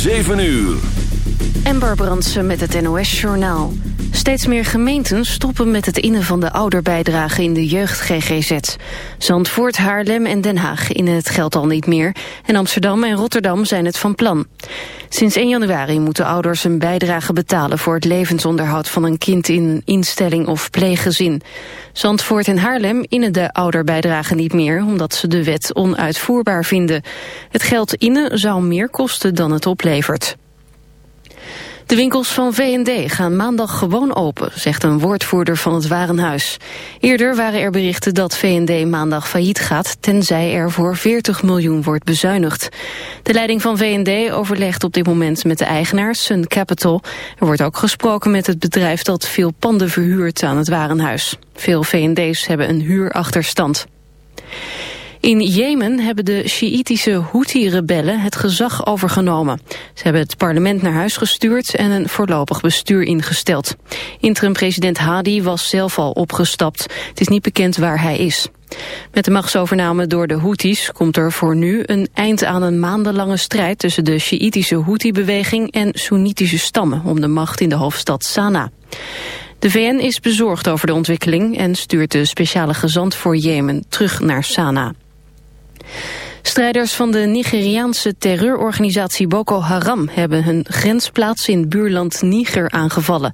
7 uur. Ember Brandsen met het NOS-journaal. Steeds meer gemeenten stoppen met het innen van de ouderbijdrage in de jeugd-GGZ. Zandvoort, Haarlem en Den Haag innen het geld al niet meer. En Amsterdam en Rotterdam zijn het van plan. Sinds 1 januari moeten ouders een bijdrage betalen... voor het levensonderhoud van een kind in instelling of pleeggezin. Zandvoort en Haarlem innen de ouderbijdrage niet meer... omdat ze de wet onuitvoerbaar vinden. Het geld innen zou meer kosten dan het oplevert. De winkels van V&D gaan maandag gewoon open, zegt een woordvoerder van het Warenhuis. Eerder waren er berichten dat V&D maandag failliet gaat, tenzij er voor 40 miljoen wordt bezuinigd. De leiding van V&D overlegt op dit moment met de eigenaar Sun Capital. Er wordt ook gesproken met het bedrijf dat veel panden verhuurt aan het Warenhuis. Veel V&D's hebben een huurachterstand. In Jemen hebben de Sjiïtische Houthi-rebellen het gezag overgenomen. Ze hebben het parlement naar huis gestuurd en een voorlopig bestuur ingesteld. Interim-president Hadi was zelf al opgestapt. Het is niet bekend waar hij is. Met de machtsovername door de Houthis komt er voor nu een eind aan een maandenlange strijd tussen de Sjiïtische Houthi-beweging en Soenitische stammen om de macht in de hoofdstad Sanaa. De VN is bezorgd over de ontwikkeling en stuurt de speciale gezant voor Jemen terug naar Sanaa. Strijders van de Nigeriaanse terreurorganisatie Boko Haram hebben hun grensplaats in buurland Niger aangevallen.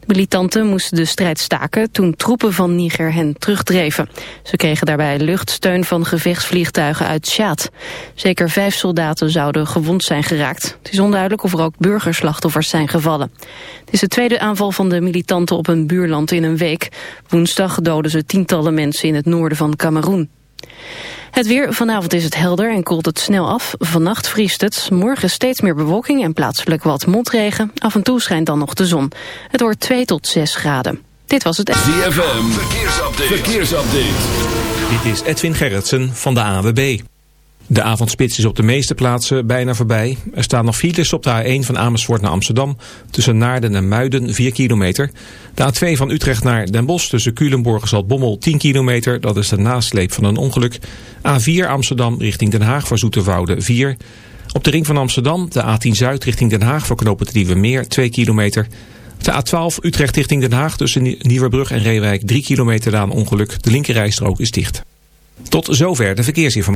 De militanten moesten de strijd staken toen troepen van Niger hen terugdreven. Ze kregen daarbij luchtsteun van gevechtsvliegtuigen uit Tjaad. Zeker vijf soldaten zouden gewond zijn geraakt. Het is onduidelijk of er ook burgerslachtoffers zijn gevallen. Het is de tweede aanval van de militanten op een buurland in een week. Woensdag doden ze tientallen mensen in het noorden van Cameroen. Het weer, vanavond is het helder en koelt het snel af. Vannacht vriest het, morgen steeds meer bewolking en plaatselijk wat motregen. Af en toe schijnt dan nog de zon. Het wordt 2 tot 6 graden. Dit was het... ZFM, verkeersupdate. verkeersupdate. Dit is Edwin Gerritsen van de AWB. De avondspits is op de meeste plaatsen bijna voorbij. Er staan nog files op de A1 van Amersfoort naar Amsterdam... tussen Naarden en Muiden 4 kilometer. De A2 van Utrecht naar Den Bosch tussen Culemborg en Zaltbommel 10 kilometer. Dat is de nasleep van een ongeluk. A4 Amsterdam richting Den Haag voor Zoeterwoude 4. Op de ring van Amsterdam de A10 Zuid richting Den Haag voor knopen Meer 2 kilometer... De A12 Utrecht richting Den Haag tussen Nieuwerbrug en Reewijk 3 kilometer na een ongeluk. De linkerrijstrook is dicht. Tot zover de verkeersinformatie.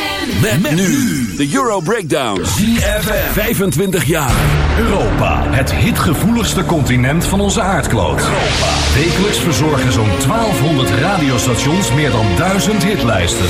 Met, nu de Euro Breakdown. ZFM 25 jaar. Europa, het hitgevoeligste continent van onze aardkloot. Wekelijks verzorgen zo'n 1200 radiostations meer dan 1000 hitlijsten.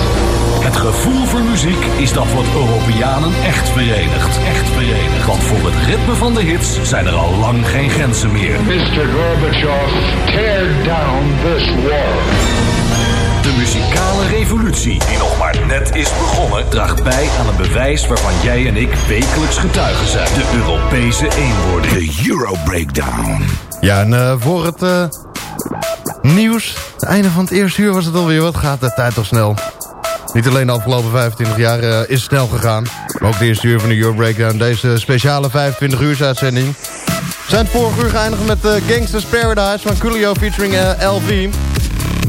Het gevoel voor muziek is dat wat Europeanen echt verenigt. Echt verenigt. Want voor het ritme van de hits zijn er al lang geen grenzen meer. Mr. Gorbachev, tear down this wall. De muzikale revolutie, die nog maar net is begonnen, draagt bij aan een bewijs waarvan jij en ik wekelijks getuigen zijn. De Europese eenwording. De Euro Breakdown. Ja, en uh, voor het uh, nieuws, het einde van het eerste uur was het alweer. Wat gaat de tijd toch snel? Niet alleen de afgelopen 25 jaar uh, is snel gegaan. Maar ook de eerste uur van de Euro Breakdown. Deze speciale 25 uur uitzending. We zijn vorige uur geëindigd met Gangsters Paradise van Coolio featuring LV.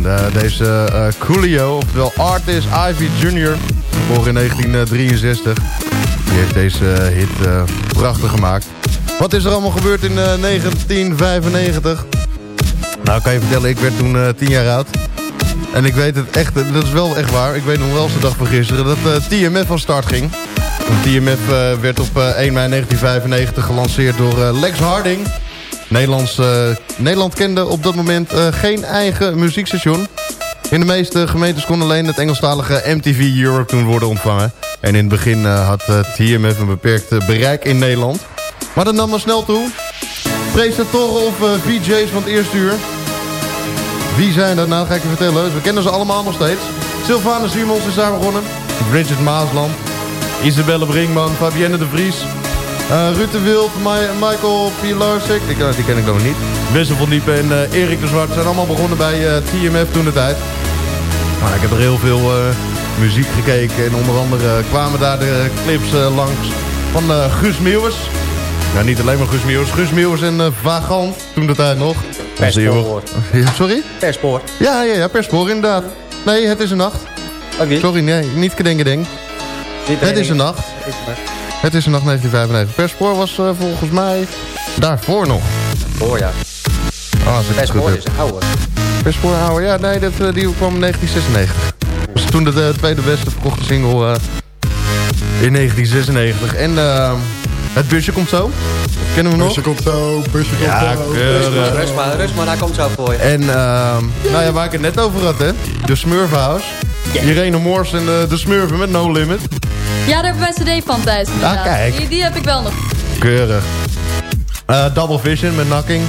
De, deze uh, Coolio, oftewel Artist Ivy Jr., geboren in 1963. Die heeft deze hit uh, prachtig gemaakt. Wat is er allemaal gebeurd in uh, 1995? Nou, kan je vertellen, ik werd toen 10 jaar oud. En ik weet het echt, dat is wel echt waar. Ik weet nog wel eens de dag van gisteren dat TMF van start ging. TMF werd op 1 mei 1995 gelanceerd door Lex Harding... Nederlands, uh, Nederland kende op dat moment uh, geen eigen muziekstation. In de meeste gemeentes kon alleen het Engelstalige MTV Europe toen worden ontvangen. En in het begin uh, had TMF een beperkt bereik in Nederland. Maar dat nam maar snel toe. Presentatoren of VJ's van het eerste uur. Wie zijn dat nou? Ga ik je vertellen. We kennen ze allemaal nog steeds. Sylvana Simons is daar begonnen. Bridget Maasland. Isabelle Brinkman. Fabienne de Vries. Uh, Ruud de Wild, Michael Pilarsik, die, die ken ik nog niet. Wessel van Diepen en uh, Erik de Zwart zijn allemaal begonnen bij TMF toen de tijd. Maar ik heb er heel veel muziek gekeken en onder andere kwamen daar de clips langs van Guus Meeuwers. Nou, niet alleen maar Guus Meeuwers, Guus Meeuwers en Vagant toen de tijd nog. Perspoor. Ja, sorry? Perspoor. Ja, ja, ja, Perspoor inderdaad. Nee, het is een nacht. Okay. Sorry, nee, niet kedengedeng. Het is een nacht. Het is een nacht 1995. Perspoor was uh, volgens mij daarvoor nog. Voor ja. Oh, Perspoor is ouder. Perspoor ouder, ja. Nee, dat, uh, die kwam in 1996. Dat was toen de, de tweede beste verkochte single uh, in 1996. En het busje komt zo. Kennen we nog? Busje komt zo, busje komt ja, zo. Rust, rust maar, rust maar, daar komt zo voor je. En nou ja, waar ik het net over had, hè. De Smurf House. Yeah. Irene Moors en de, de Smurfen met No Limit. Ja, daar heb ik mijn cd van thuis. Ah, kijk. Die, die heb ik wel nog. Keurig. Uh, Double Vision met Knocking.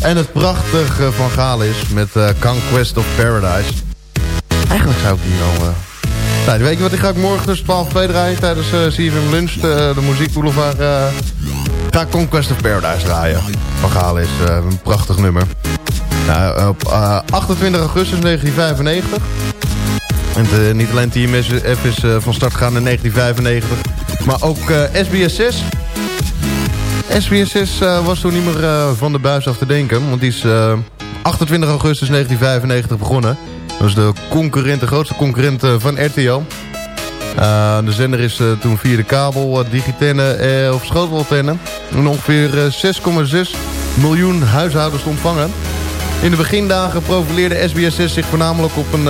En het prachtige van Galis met uh, Conquest of Paradise. Eigenlijk zou ik die wel... Weet je wat, ik ga ik morgen tussen 12 en 2 draaien tijdens uh, CFM Lunch, de, de muziekboulevard. ga ik Conquest of Paradise draaien. Van Galis, een prachtig nummer. Nou, op 28 augustus 1995 en niet alleen TMSF is van start gegaan in 1995, maar ook uh, SBS6. SBS6 was toen niet meer van de buis af te denken, want die is 28 augustus 1995 begonnen. Dat is de concurrent, de grootste concurrent van RTL. de zender is toen via de kabel, digitenne of schotelantenne... ongeveer 6,6 miljoen huishoudens ontvangen. In de begindagen profileerde SBS6 zich voornamelijk op een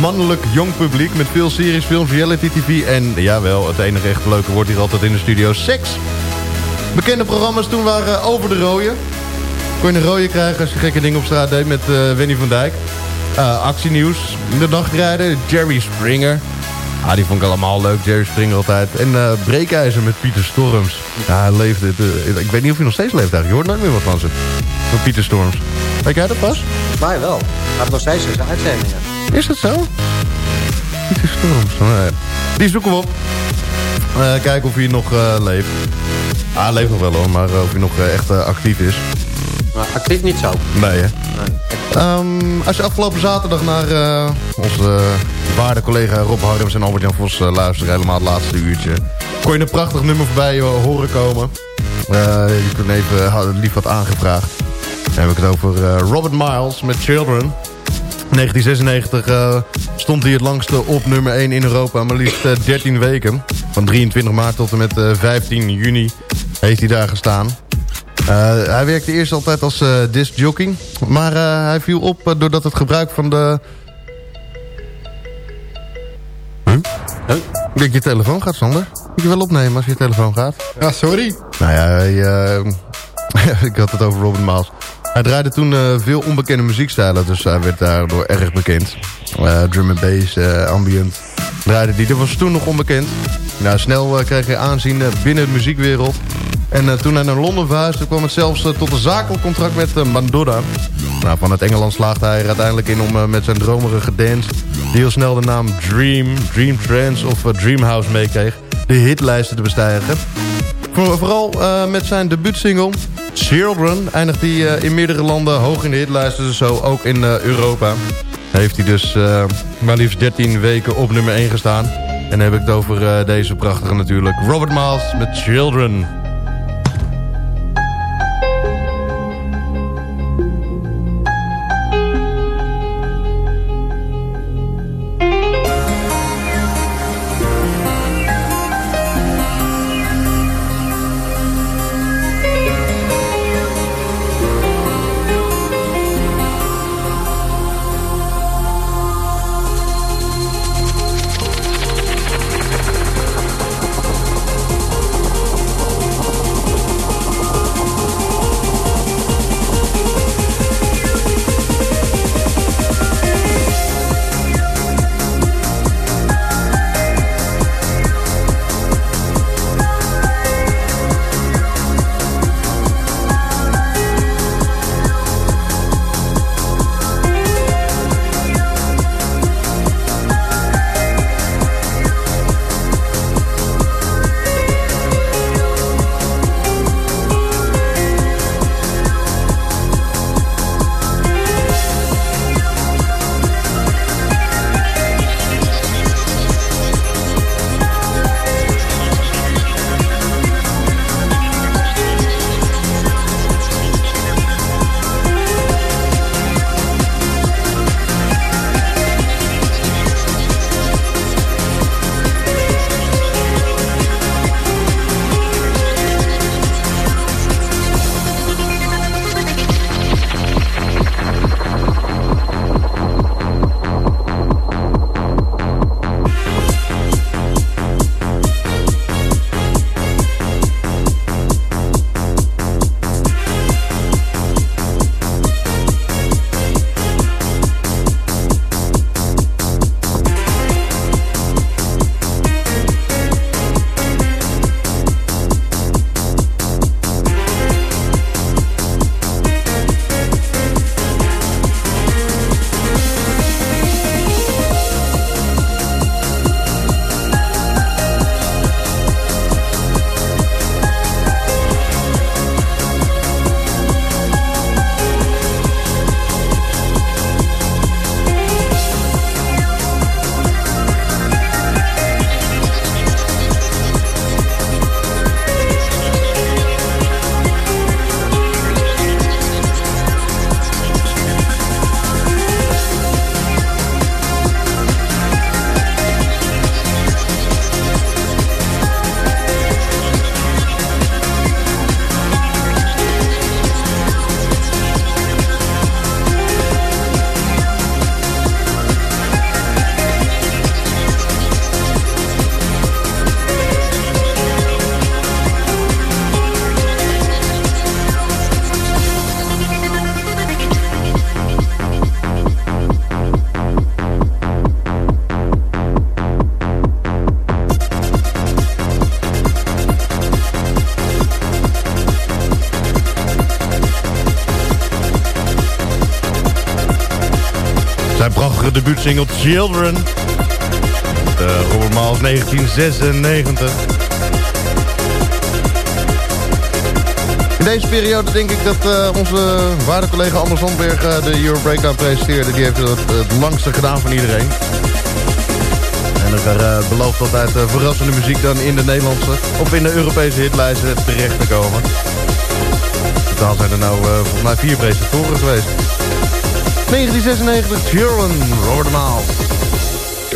mannelijk jong publiek met veel series, films, reality tv en jawel, het enige echt leuke wordt hier altijd in de studio, seks. Bekende programma's toen waren Over de Rooien. Kon je een rode krijgen als je gekke dingen op straat deed met uh, Wenny van Dijk. Uh, actienieuws, de nachtrijden, Jerry Springer. Ah, die vond ik allemaal leuk, Jerry Springer altijd. En uh, Breekijzer met Pieter Storms. Ja, hij leefde, ik weet niet of hij nog steeds leeft eigenlijk. Je hoort nooit meer wat van ze. Van Pieter Storms. Weet jij dat pas? Mij wel. Hij heeft nog steeds zijn uitzendingen. Is dat zo? Pieter Storms. Nee. Die zoeken we op. Uh, kijken of hij nog uh, leeft. Ah, hij leeft nog wel hoor, maar of hij nog echt actief is. Maar actief niet zo. Nee hè. Nee. Um, als je afgelopen zaterdag naar onze waarde collega Rob Harms en Albert-Jan Vos luistert, helemaal het laatste uurtje. Kon je een prachtig nummer voorbij horen komen. je kunt even lief wat aangevraagd. Dan heb ik het over Robert Miles met Children. 1996 uh, stond hij het langste op nummer 1 in Europa, maar liefst uh, 13 weken. Van 23 maart tot en met uh, 15 juni heeft hij daar gestaan. Uh, hij werkte eerst altijd als uh, discjockey, maar uh, hij viel op doordat het gebruik van de... Huh? Huh? Dat je telefoon gaat, Sander. Moet je wel opnemen als je telefoon gaat. Ja, sorry. Nou ja, hij, ik had het over Robin Miles. Hij draaide toen uh, veel onbekende muziekstijlen, dus hij werd daardoor erg bekend. Uh, drum and bass, uh, ambient, draaide die. Dat was toen nog onbekend. Nou, snel kreeg hij aanzien binnen de muziekwereld. En toen hij naar Londen verhuisde, kwam het zelfs tot een zakelijk contract met Mandora. Nou, van het Engeland slaagde hij er uiteindelijk in om met zijn dromerige dance... die heel snel de naam Dream, Dream Trance of Dream House meekreeg... de hitlijsten te bestijgen. Voor, vooral uh, met zijn debuutsingle Children eindigt hij uh, in meerdere landen hoog in de hitlijsten. Zo ook in uh, Europa. Heeft hij dus maar liefst 13 weken op nummer 1 gestaan. En dan heb ik het over deze prachtige natuurlijk. Robert Miles met Children. Debuutsingle Children. De Robert Miles 1996. In deze periode denk ik dat uh, onze waarde collega Anders Landberg uh, de Euro Breakdown presenteerde. Die heeft het, langste gedaan van iedereen. En er uh, belooft altijd verrassende muziek dan in de Nederlandse of in de Europese hitlijsten terecht te komen. Totaal zijn er nou volgens mij vier presentatoren geweest. 1996, Children, Robert Maal.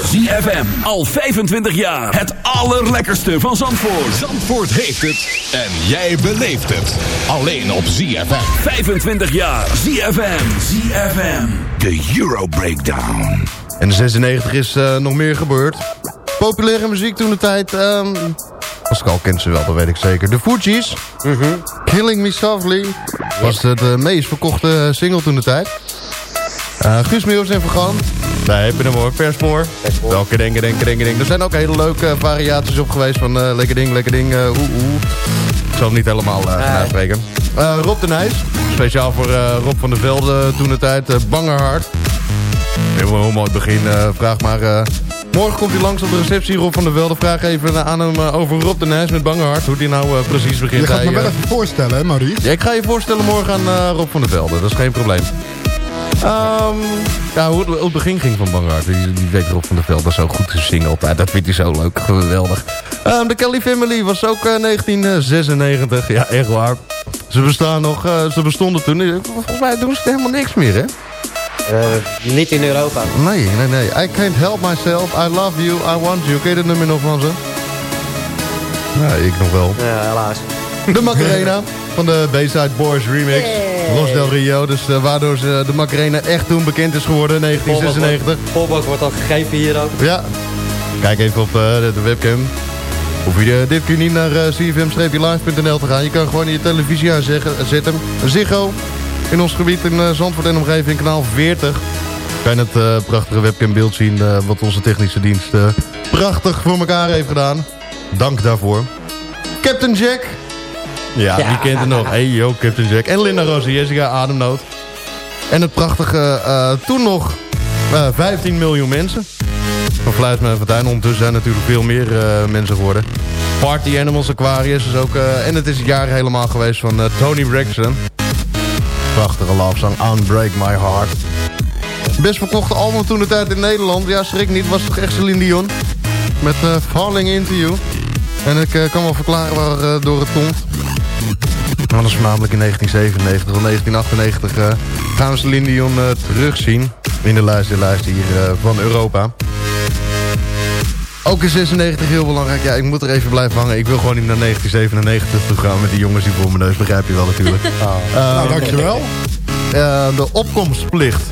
ZFM, al 25 jaar. Het allerlekkerste van Zandvoort. Zandvoort heeft het en jij beleeft het. Alleen op ZFM. 25 jaar. ZFM. ZFM. De Euro Breakdown. En de 96 is uh, nog meer gebeurd. Populaire muziek toen de tijd. Um, Pascal kent ze wel, dat weet ik zeker. De Fugees. Mm -hmm. Killing Me Softly. Was het uh, meest verkochte single toen de tijd. Uh, Guus Meeuws en Vergaan. Daar heb je hem hoor, verspoor. Welke dingen, denken, denken, denken. Er zijn ook hele leuke variaties op geweest van uh, lekker ding, lekker ding, uh, oeh, oeh. Ik zal het niet helemaal uh, gaan uitspreken. Rob de Nijs, speciaal voor Rob van der Velde toen de tijd. Bangerhart. Heel, heel mooi begin, vraag maar... Morgen komt hij langs op de receptie, Rob van der Velde. Vraag even aan hem over Rob de Nijs met Bangerhart. Hoe die nou precies begint. Je gaat me wel even voorstellen, hè Maurice? Ja, ik ga je voorstellen morgen aan Rob van der Velde. Dat is geen probleem. Um, ja, hoe het, hoe het begin ging van Bangaard. Die, die weet erop van de Veld. Dat is zo goed gezingen altijd. Dat vindt hij zo leuk. Geweldig. Um, de Kelly Family was ook uh, 1996. Ja, echt waar. Ze bestaan nog. Uh, ze bestonden toen. Volgens mij doen ze helemaal niks meer, hè? Uh, niet in Europa. Nee, nee, nee. I can't help myself. I love you. I want you. Ken je dat nummer nog van ze? Nee, ik nog wel. Ja, helaas. De Macarena van de Bayside Boys remix. Hey. Los del Rio. Dus uh, waardoor ze de Macarena echt toen bekend is geworden in 1996. Voorbeeld wordt al gegeven hier ook. Ja. Kijk even op uh, de, webcam. Hoef je, dit kun je niet naar uh, cfm-live.nl te gaan. Je kan gewoon je televisie aanzetten. Ziggo in ons gebied in Zandvoort en omgeving kanaal 40. Kan je het prachtige webcambeeld zien wat onze technische dienst prachtig voor elkaar heeft gedaan. Dank daarvoor. Captain Jack. Ja, ja. wie kent het nog? Hey yo, Captain Jack. En Linda Rosa, Jessica, Ademnood. En het prachtige, uh, toen nog uh, 15 miljoen mensen. Van Fluit met Fortuin. Ondertussen zijn natuurlijk veel meer uh, mensen geworden. Party Animals Aquarius is ook... en het is het jaar helemaal geweest van Tony Braxton. Prachtige love song, Unbreak My Heart. Best verkochte album toen de tijd in Nederland. Ja, schrik niet, was toch echt Celine Dion. Met Falling Into You. En ik kan wel verklaren waardoor het komt. Anders voornamelijk in 1997 of 1998 uh, gaan we Celine Dion uh, terugzien. In de luisterlijst hier uh, van Europa. Ook in 96 heel belangrijk. Ja, ik moet er even blijven hangen. Ik wil gewoon niet naar 1997 toe gaan met die jongens die voor mijn neus. Begrijp je wel natuurlijk. Oh. nou, dankjewel. de opkomstplicht.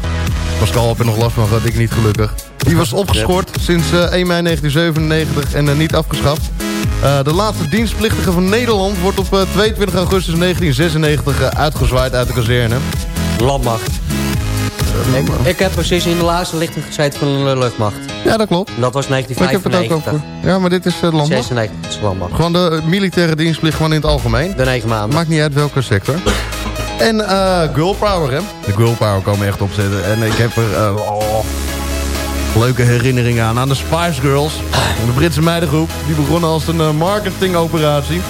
Pascal heb er nog last van gehad, ik niet gelukkig. Die was opgeschort sinds 1 mei 1997 en niet afgeschaft. Uh, de laatste dienstplichtige van Nederland wordt op uh, 22 augustus 1996 uh, uitgezwaaid uit de kazerne. Landmacht. Ik, ik, heb precies in de laatste lichting gezeten van de luchtmacht. Ja, dat klopt. Dat was 1995. ik heb het ook over. Ja, maar dit is uh, landmacht. 96 is landmacht. Gewoon de militaire dienstplicht gewoon in het algemeen. De negen maanden. Maakt niet uit welke sector. en uh, girl power, hè. De girl power komen echt opzetten. En ik heb er... Oh, leuke herinneringen aan. Aan de Spice Girls. De Britse meidengroep. Die begonnen als een uh, marketingoperatie.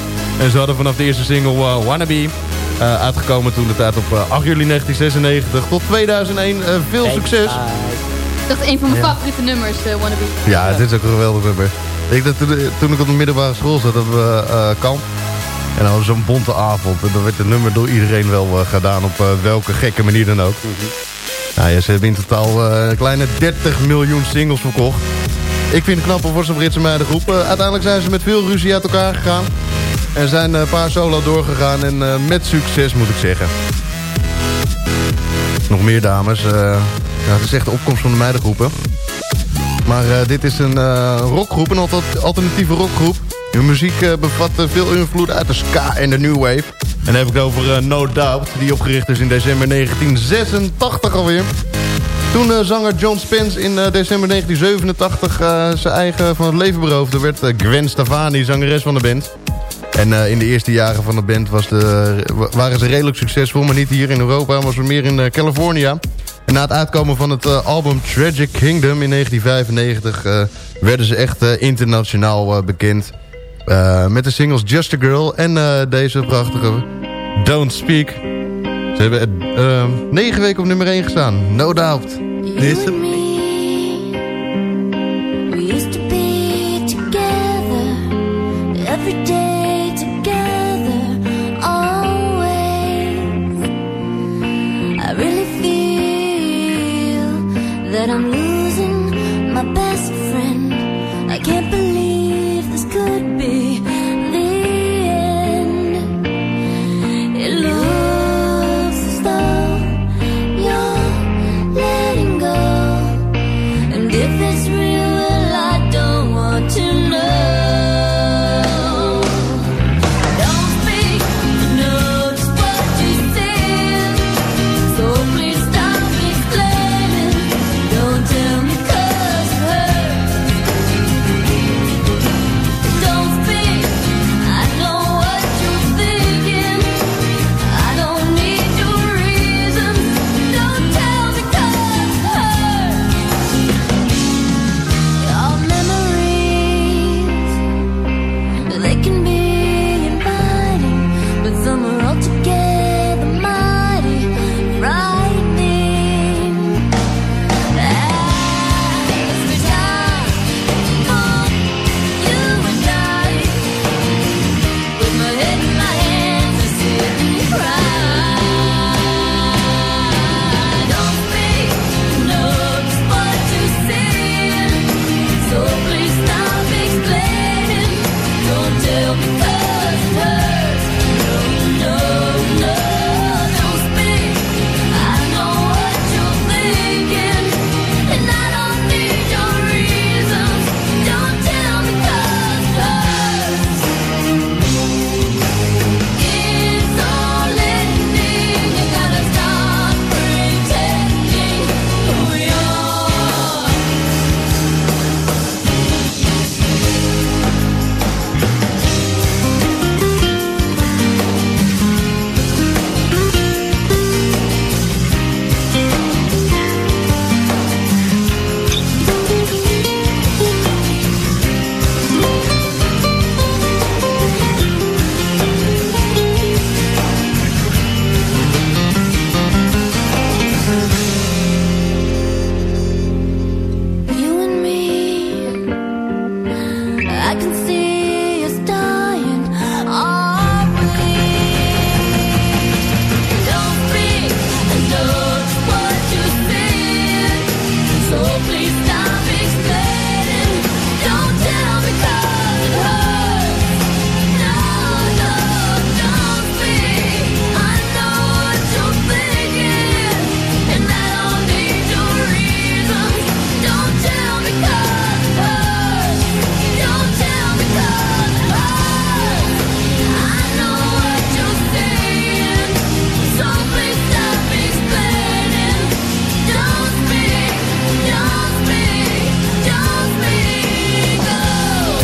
En ze hadden vanaf de eerste single uh, Wannabe... Uh, uitgekomen toen de tijd op 8 juli 1996 tot 2001. veel succes. Dat is een van mijn ja. favoriete nummers, Wannabe. Ja, het is ook een geweldig nummer. Ik, dat, toen ik op de middelbare school zat, hadden we kamp. En dan hadden zo'n bonte avond. En dan werd het nummer door iedereen wel gedaan op welke gekke manier dan ook. Mm -hmm. Nou ja, ze hebben in totaal een kleine 30 miljoen singles verkocht. Ik vind het knapper voor zo'n Britse meidengroep. Uh, uiteindelijk zijn ze met veel ruzie uit elkaar gegaan. En zijn een paar solo doorgegaan. En met succes moet ik zeggen. Nog meer dames. ja, het is echt de opkomst van de meidengroepen. Maar dit is een rockgroep, een alternatieve rockgroep. Hun muziek bevat veel invloed uit de ska en de new wave. En heb ik over uh, No Doubt, die opgericht is in december 1986 alweer. Toen uh, zanger John Spence in uh, december 1987 zijn eigen van het leven beroofde... werd Gwen Stefani zangeres van de band. En in de eerste jaren van de band was de, waren ze redelijk succesvol... maar niet hier in Europa, maar meer in California. En na het uitkomen van het album Tragic Kingdom in 1995... werden ze echt internationaal bekend... Uh, met de singles Just a Girl en uh, deze prachtige Don't Speak. Ze hebben uh, negen weken op nummer 1 gestaan. No doubt.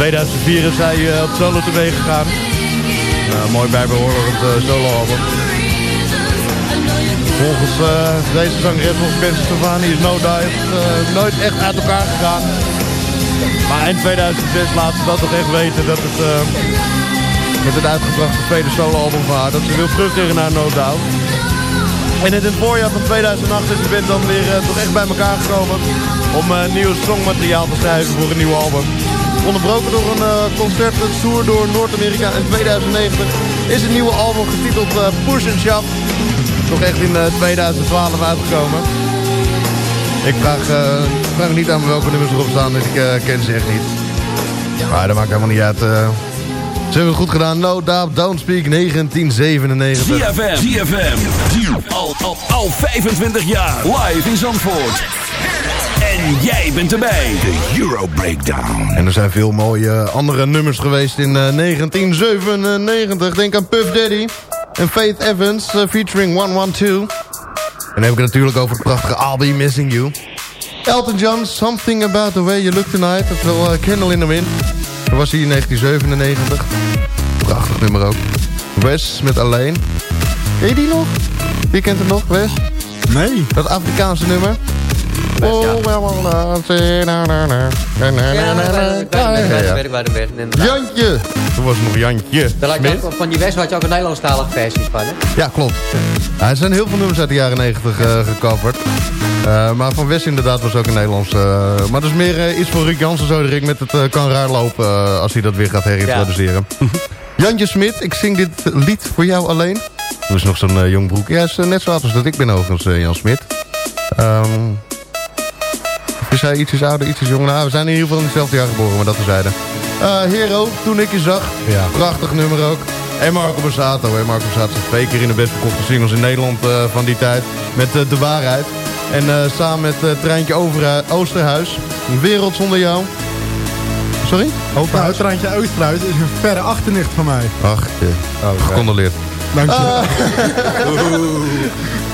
2004 is hij eh, op solo TV gegaan. Uh, mooi bijbehorend uh, soloalbum. Volgens eh, deze zangeres van Gwen Stefani is No Dive eh, nooit echt uit elkaar gegaan. Maar eind 2006 laat ze dat toch echt weten dat het eh, met het uitgebrachte tweede soloalbum van dat ze wil terugkeren naar No Doubt. En in het voorjaar van 2008 is de band dan weer eh, toch echt bij elkaar gekomen om eh, nieuw songmateriaal te schrijven voor een nieuw album. Onderbroken door een eh, concerttour door Noord-Amerika in 2009 is het nieuwe album getiteld eh, Push and Shove. Toch echt in eh, 2012 uitgekomen. Ik vraag, eh, vraag niet aan welke nummers erop staan, dus ik eh, ken ze echt niet. Maar dat maakt helemaal niet uit. eh. ze hebben het goed gedaan. No Doubt, Don't Speak, 1997. ZFM. ZFM. Al, al, al 25 jaar. Live in Zandvoort. En jij bent erbij. De Euro Breakdown. En er zijn veel mooie andere nummers geweest in eh, 1997. Denk aan Puff Daddy en Faith Evans eh, featuring 112. En dan heb ik het natuurlijk over het prachtige I'll Be Missing You. Elton John, Something About The Way You Look Tonight. Oftewel uh, Candle in the Wind. Dat was hij in 1997. Prachtig nummer ook. Wes met Alleen. Ken je die nog? Wie kent hem nog, Wes? Nee. Dat Afrikaanse nummer. Jantje! Toen was het nog Jantje. Ook- van die West had je ook een Nederlandstalige versies van, hè? Ja, klopt. Ja, er zijn heel veel nummers uit de jaren 90 eh, gecoverd. Eh, maar van West inderdaad was ook een Nederlands. eh, maar dat is meer iets voor Ruud Jansen zo direct met het kan raar lopen als hij dat weer gaat herintroduceren. Jantje Smit, ik zing dit lied voor jou alleen. Dat is nog zo'n jong broek. Ja, is net zo oud als dat ik ben overigens, Jan Smit. Ehm, Is hij ietsjes ouder, ietsjes jonger? Nou, we zijn in ieder geval in hetzelfde jaar geboren, maar dat we zeiden. Eh Hero, toen ik je zag. Ja. Prachtig nummer ook. En Marco Borsato. En Marco Borsato is twee keer in de best verkochte singles in Nederland eh, van die tijd. Met eh, De Waarheid. En samen met Treintje Overhu- Oosterhuis. Een wereld zonder jou. Sorry? Nou, Treintje Oosterhuis is een verre achternicht van mij. Ach, ja. gecondoleerd. Dank je. Ah.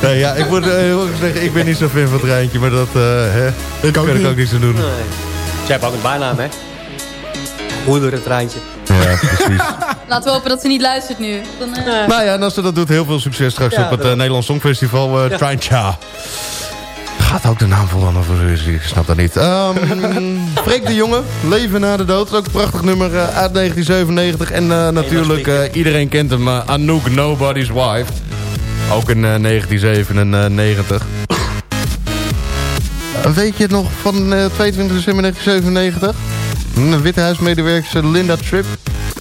Nee, ja, ik moet eh, heel erg zeggen, ik ben niet zo fan van Treintje, maar dat eh hè, ik ook kan ik niet. ook niets aan doen. Nee. Ze hebben ook een bijnaam, hè? Moeder treintje. Ja, precies. Laten we hopen dat ze niet luistert nu. Dan, eh, nou ja, en als ze dat doet, heel veel succes straks Ja, op het dat- eh, Nederlands Songfestival. eh Ja. Gaat ook de naam veranderen voor ik snap dat niet. Ehm Freek de Jonge, Leven na de dood. Ook een prachtig nummer eh, uit 1997. En eh, natuurlijk, eh, iedereen kent hem, Anouk Nobody's Wife. Ook in eh, 1997. Eh, Weet je het nog van eh, 22 december 1997? Een Wittehuismedewerker Linda Tripp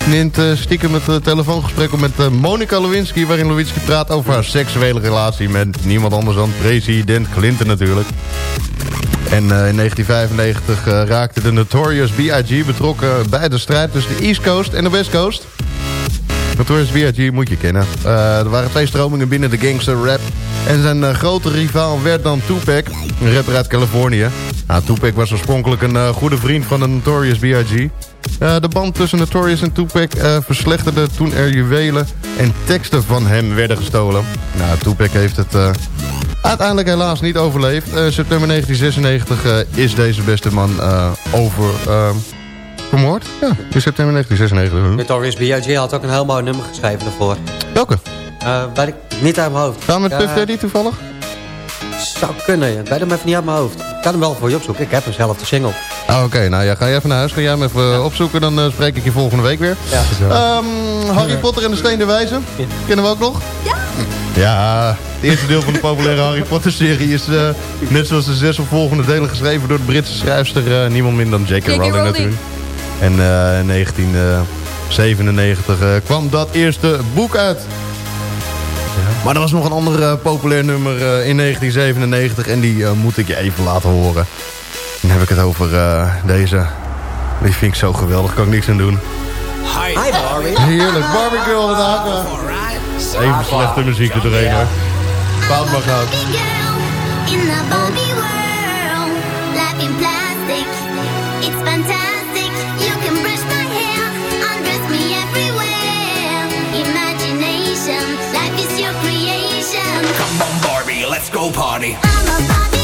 neemt eh, stiekem het eh, telefoongesprek op met eh, Monica Lewinsky... waarin Lewinsky praat over haar seksuele relatie met niemand anders dan president Clinton natuurlijk. En in 1995 eh, raakte de Notorious B.I.G. betrokken bij de strijd tussen de East Coast en de West Coast. Notorious B.I.G. moet je kennen. Eh, er waren twee stromingen binnen de gangster rap. En zijn eh, grote rivaal werd dan Tupac, een rapper uit Californië. Nou, Tupac was oorspronkelijk een eh, goede vriend van de Notorious B.I.G. De band tussen Notorious en Tupac verslechterde toen er juwelen en teksten van hem werden gestolen. Nou, Tupac heeft het uiteindelijk helaas niet overleefd. September 1996 eh, is deze beste man over... vermoord? Ja, in september 1996. Notorious B.I.G. had ook een heel mooi nummer geschreven daarvoor. Welke? Eh weet ik niet uit mijn hoofd. Samen met Puff Daddy toevallig? Zou kunnen, ja. Weet hem even niet uit mijn hoofd. Ik kan hem wel voor je opzoeken. Ik heb hem zelf de single. Ah, Oké, nou ja, ga je even naar huis. Ga jij hem even eh, opzoeken, dan eh, spreek ik je volgende week weer. Ja. Ehm, Harry Potter en de Steen der Wijze. Kennen we ook nog? Ja. Ja, het eerste deel van de populaire Harry Potter serie is eh, net zoals de zes opvolgende delen geschreven door de Britse schrijfster eh, niemand minder dan J.K. Rowling. natuurlijk. En eh, in 1997 eh, kwam dat eerste boek uit. Maar er was nog een ander eh, populair nummer eh, in 1997 en die eh, moet ik je even laten horen. Dan heb ik het over eh, deze. Die vind ik zo geweldig, kan ik niks aan doen. Hi, Barbie. Heerlijk, Barbie Girl Aqua. Even slechte muziek er doorheen hoor. Fout maar goud. In the Barbie world, life in plastic, it's fantastic. Barbie, let's go party.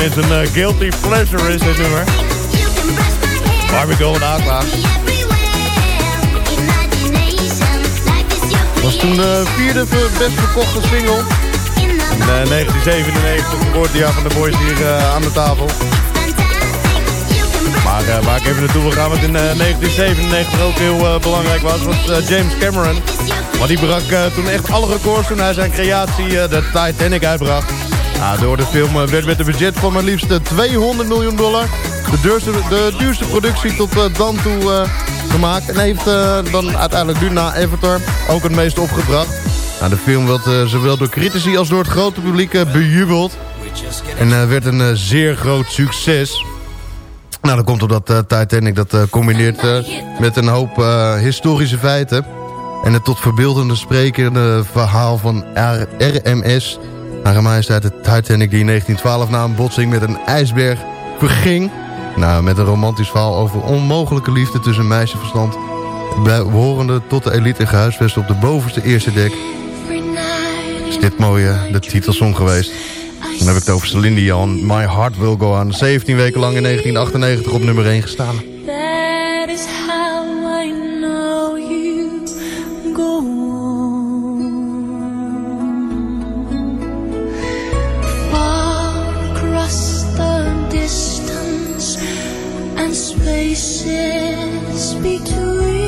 Mensen een eh, guilty pleasure is, dit nummer. Barbie Girl en Aqua. Was toen de vierde best verkochte single. In eh, 1997, geboortejaar van de boys hier eh, aan de tafel. Maar eh, waar ik even naartoe wil gaan, wat in eh, 1997 ook heel eh, belangrijk was, was eh, James Cameron. Maar die brak eh, toen echt alle records toen hij zijn creatie, eh, de Titanic, uitbracht. Ja, door de film eh, werd met een budget van maar liefst eh, 200 miljoen dollar. De duurste, de duurste productie tot eh, dan toe eh, gemaakt. En heeft eh, dan uiteindelijk nu na Avatar ook het meest opgebracht. Nou, de film werd eh, zowel door critici als door het grote publiek eh, bejubeld. En eh, werd een eh, zeer groot succes. Nou, dat komt omdat uh, Titanic dat combineert met een hoop historische feiten. En het tot verbeeldende sprekende verhaal van RMS. Hare Majesteit de Titanic die in 1912 na een botsing met een ijsberg verging. Nou, met een romantisch verhaal over onmogelijke liefde tussen meisjeverstand... behorende tot de elite gehuisvest op de bovenste eerste dek. Is dit mooie de titelsong geweest. Dan heb ik het over Celine. My Heart Will Go On. 17 weken lang in 1998 op nummer 1 gestaan. Spaces between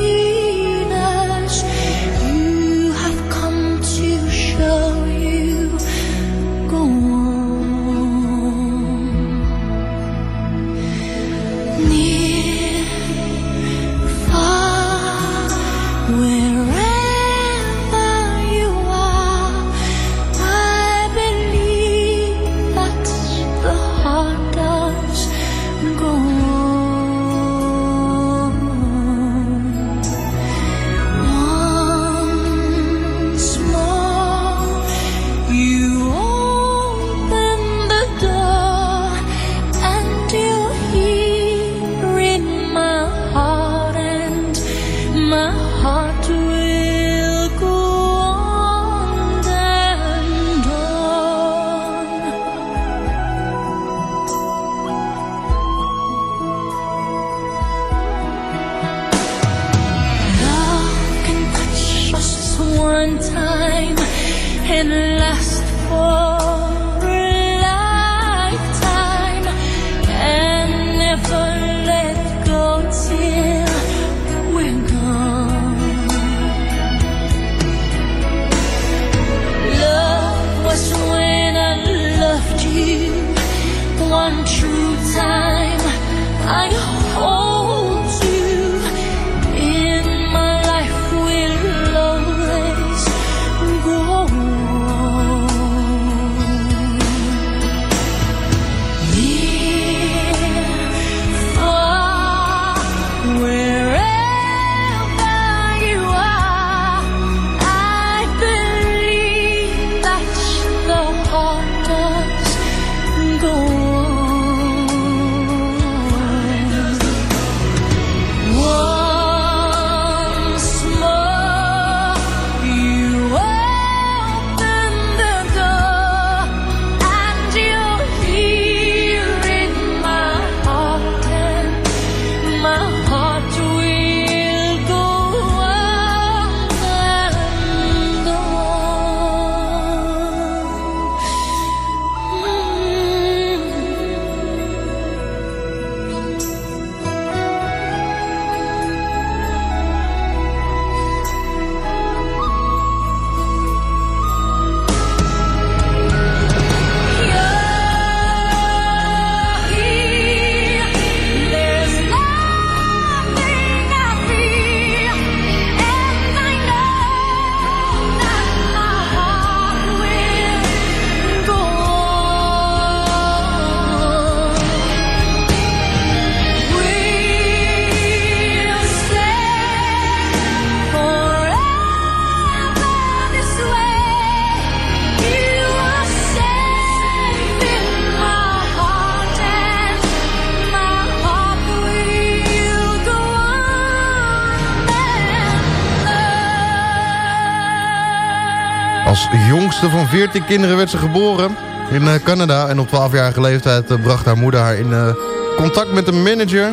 Van 14 kinderen werd ze geboren in eh, Canada. En op 12-jarige leeftijd eh, bracht haar moeder haar in eh, contact met een manager.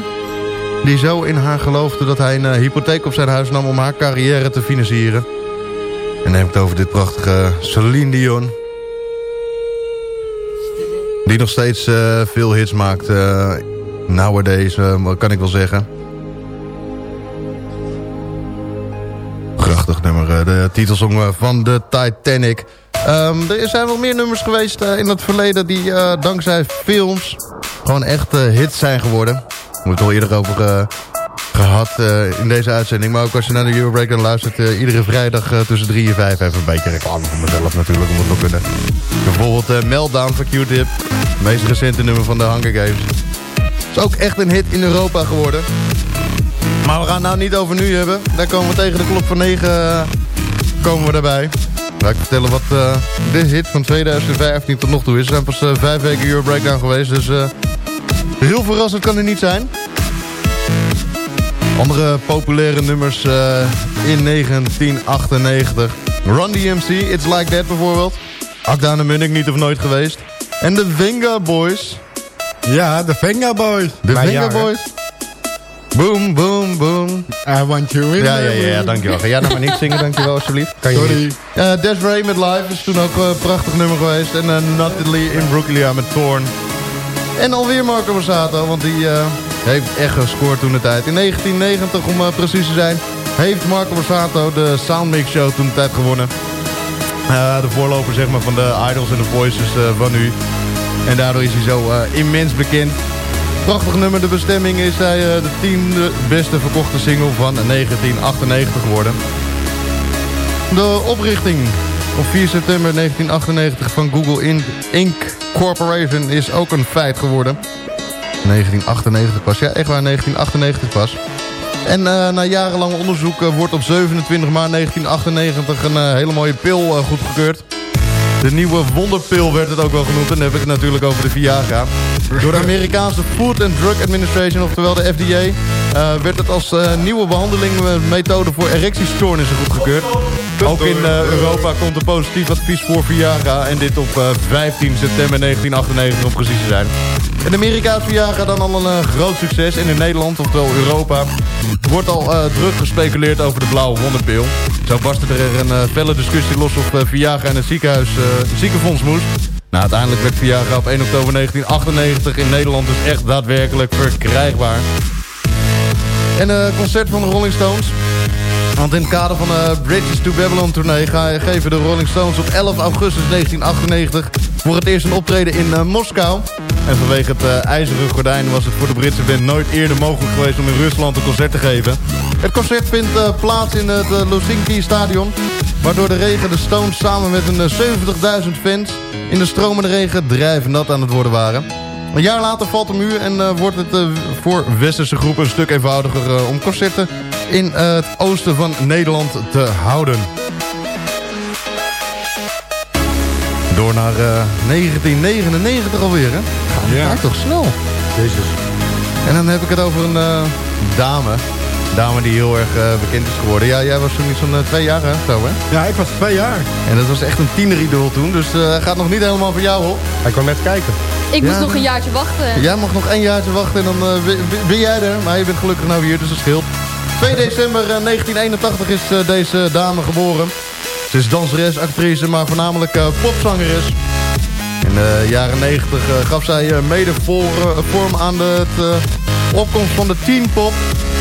Die zo in haar geloofde dat hij een hypotheek op zijn huis nam om haar carrière te financieren. En ik het over dit prachtige Celine Dion. Die nog steeds veel hits maakt. nowadays, kan ik wel zeggen. Prachtig nummer, de titelsong van de Titanic. Ehm, er zijn wel meer nummers geweest eh, in het verleden die eh, dankzij films gewoon echt eh, hits zijn geworden. We hebben het al eerder over eh, gehad eh, in deze uitzending. Maar ook als je naar de Euro Breakdown luistert, iedere vrijdag tussen 3 en 5 even een beetje reclame voor mezelf natuurlijk, om het wel kunnen. Bijvoorbeeld Meltdown van Q-Tip, het meest recente nummer van de Hunger Games. Is ook echt een hit in Europa geworden. Maar we gaan het nou niet over nu hebben. Daar komen we tegen de klok van 9 eh, komen we daarbij. Ga ik vertellen wat eh, de hit van 2015 tot nog toe is. We zijn pas eh, vijf weken Euro Breakdown geweest, dus eh, heel verrassend kan het niet zijn. Andere populaire nummers in 1998. Run DMC, It's Like That bijvoorbeeld. Akda de Munnik, niet of nooit geweest. En de Venga Boys. Ja, de Venga Boys. De Venga? Boys. Boom, boom, boom. I want you in Ja, ja, ja, dankjewel. Ga jij nou maar niet zingen, dankjewel alsjeblieft. Kan Sorry. Uh, Desiree met Live is toen ook eh, een prachtig nummer geweest. En uh, Natalie in Brooklyn met Thorn. En alweer Marco Borsato, want die eh, heeft echt gescoord toen de tijd. In 1990, om eh, precies te zijn, heeft Marco Borsato de Soundmix Show toen de tijd gewonnen. Eh, de voorloper zeg maar, van de Idols en de Voices eh, van nu. En daardoor is hij zo eh, immens bekend. Prachtig nummer, de bestemming is hij eh, de tiende beste verkochte single van 1998 geworden. De oprichting op 4 september 1998 van Google In- Inc. Corporation is ook een feit geworden. 1998 pas, ja echt waar, 1998 pas. En eh, na jarenlang onderzoek eh, wordt op 27 maart 1998 een hele mooie pil goedgekeurd. De nieuwe wonderpil werd het ook wel genoemd. En dan heb ik het natuurlijk over de Viagra. Door de Amerikaanse Food and Drug Administration, oftewel de FDA... eh, werd het als eh, nieuwe behandelingmethode voor erectiestoornissen goedgekeurd. Ook in eh, Europa komt een positief advies voor Viagra. En dit op eh, 15 september 1998 om precies te zijn. In Amerika is Viagra dan al een groot succes. En in Nederland, oftewel Europa, wordt al druk gespeculeerd over de blauwe wonderpil. Zo barstte er een felle discussie los of Viagra in het ziekenhuis, ziekenfonds moest. Nou, uiteindelijk werd Viagra op 1 oktober 1998 in Nederland dus echt daadwerkelijk verkrijgbaar. En een concert van de Rolling Stones. Want in het kader van de Bridges to Babylon tournee geven de Rolling Stones op 11 augustus 1998 voor het eerst een optreden in eh, Moskou. En vanwege het eh, ijzeren gordijn was het voor de Britse band nooit eerder mogelijk geweest om in Rusland een concert te geven. Het concert vindt eh, plaats in het uh, Lusinki stadion. Waardoor de regen de Stones samen met een eh, 70.000 fans in de stromende regen drijvend aan het worden waren. Een jaar later valt de muur en eh, wordt het eh, voor westerse groepen een stuk eenvoudiger eh, om concerten in eh, het oosten van Nederland te houden. Door naar eh, 1999 alweer, hè? Gaat Ja. toch snel? Jezus. En dan heb ik het over een eh, dame. Dame die heel erg eh, bekend is geworden. Ja, jij was toen niet zo'n eh, twee jaar, hè? Zo, hè? Ja, ik was twee jaar. En dat was echt een tieneridool toen. Dus eh, hij gaat nog niet helemaal voor jou op. Hij kon net kijken. Ik Ja, moest nog een jaartje wachten. Jij mag nog één jaartje wachten en dan eh, ben- jij er. Maar je bent gelukkig nou hier, dus dat scheelt. 2 december eh, 1981 is eh, deze dame geboren. Ze is danseres, actrice, maar voornamelijk eh, popzangeres. In de jaren 90 eh, gaf zij mede voor, vorm aan de het, eh, opkomst van de teen pop.